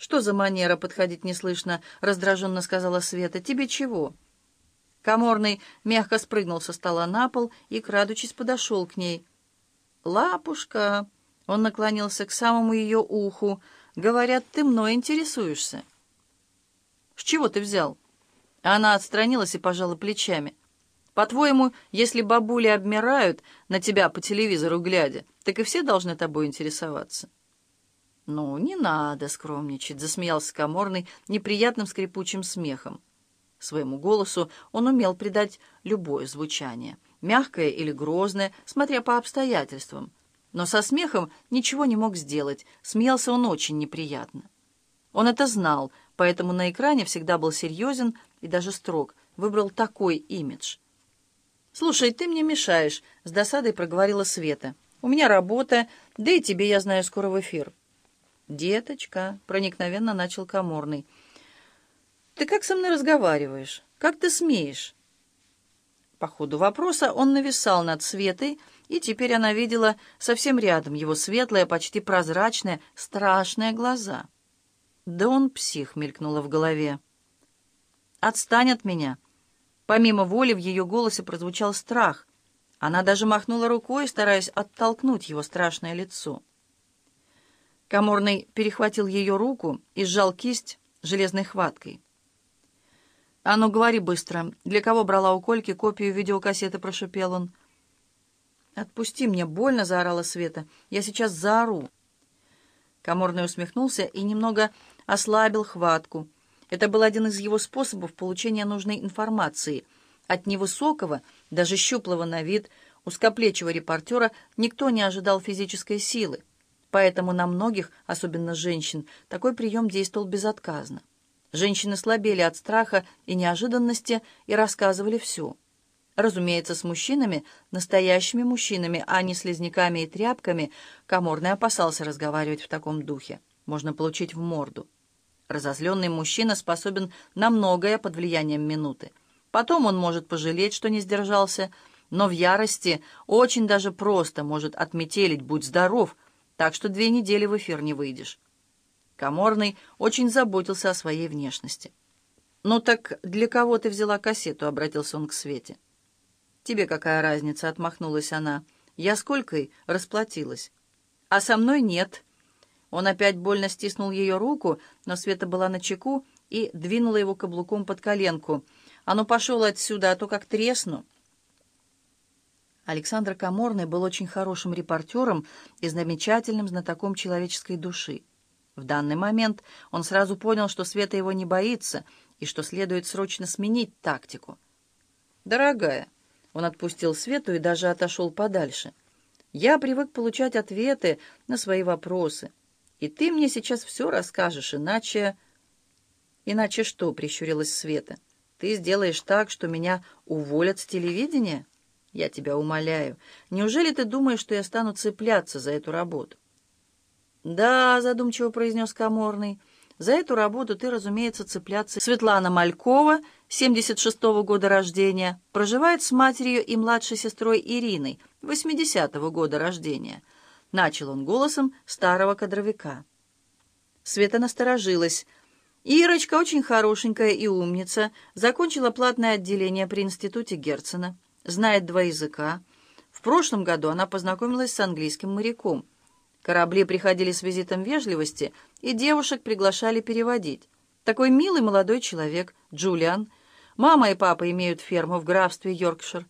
«Что за манера подходить неслышно?» — раздраженно сказала Света. «Тебе чего?» Каморный мягко спрыгнул со стола на пол и, крадучись, подошел к ней. «Лапушка!» — он наклонился к самому ее уху. «Говорят, ты мной интересуешься». «С чего ты взял?» Она отстранилась и пожала плечами. «По-твоему, если бабули обмирают, на тебя по телевизору глядя, так и все должны тобой интересоваться?» «Ну, не надо скромничать», — засмеялся Каморный неприятным скрипучим смехом. Своему голосу он умел придать любое звучание, мягкое или грозное, смотря по обстоятельствам. Но со смехом ничего не мог сделать, смеялся он очень неприятно. Он это знал, поэтому на экране всегда был серьезен и даже строг, выбрал такой имидж. «Слушай, ты мне мешаешь», — с досадой проговорила Света. «У меня работа, да и тебе, я знаю, скоро в эфир». «Деточка», — проникновенно начал Каморный, — ты как со мной разговариваешь? Как ты смеешь?» По ходу вопроса он нависал над Светой, и теперь она видела совсем рядом его светлые, почти прозрачные, страшные глаза. «Да он псих», — мелькнуло в голове. «Отстань от меня!» Помимо воли в ее голосе прозвучал страх. Она даже махнула рукой, стараясь оттолкнуть его страшное лицо. Каморный перехватил ее руку и сжал кисть железной хваткой. «А ну, говори быстро. Для кого брала у Кольки копию видеокассеты?» — прошепел он. «Отпусти мне, больно!» — заорала Света. «Я сейчас заору!» Каморный усмехнулся и немного ослабил хватку. Это был один из его способов получения нужной информации. От невысокого, даже щуплого на вид, узкоплечего репортера никто не ожидал физической силы. Поэтому на многих, особенно женщин, такой прием действовал безотказно. Женщины слабели от страха и неожиданности и рассказывали все. Разумеется, с мужчинами, настоящими мужчинами, а не слизняками и тряпками, Каморный опасался разговаривать в таком духе. Можно получить в морду. Разозленный мужчина способен на многое под влиянием минуты. Потом он может пожалеть, что не сдержался, но в ярости очень даже просто может отметелить «будь здоров», так что две недели в эфир не выйдешь. Каморный очень заботился о своей внешности. «Ну так для кого ты взяла кассету?» — обратился он к Свете. «Тебе какая разница?» — отмахнулась она. «Я сколькой расплатилась?» «А со мной нет». Он опять больно стиснул ее руку, но Света была на чеку и двинула его каблуком под коленку. «А ну пошел отсюда, а то как тресну!» Александр Каморный был очень хорошим репортером и замечательным знатоком человеческой души. В данный момент он сразу понял, что Света его не боится и что следует срочно сменить тактику. «Дорогая», — он отпустил Свету и даже отошел подальше, — «я привык получать ответы на свои вопросы, и ты мне сейчас все расскажешь, иначе...» «Иначе что?» — прищурилась Света. «Ты сделаешь так, что меня уволят с телевидения? Я тебя умоляю. Неужели ты думаешь, что я стану цепляться за эту работу?» «Да», — задумчиво произнес Каморный, — «за эту работу ты, разумеется, цепляться». Светлана Малькова, 76-го года рождения, проживает с матерью и младшей сестрой Ириной, 80-го года рождения. Начал он голосом старого кадровика. Света насторожилась. Ирочка очень хорошенькая и умница, закончила платное отделение при институте Герцена, знает два языка. В прошлом году она познакомилась с английским моряком — Корабли приходили с визитом вежливости, и девушек приглашали переводить. Такой милый молодой человек, Джулиан. Мама и папа имеют ферму в графстве Йоркшир.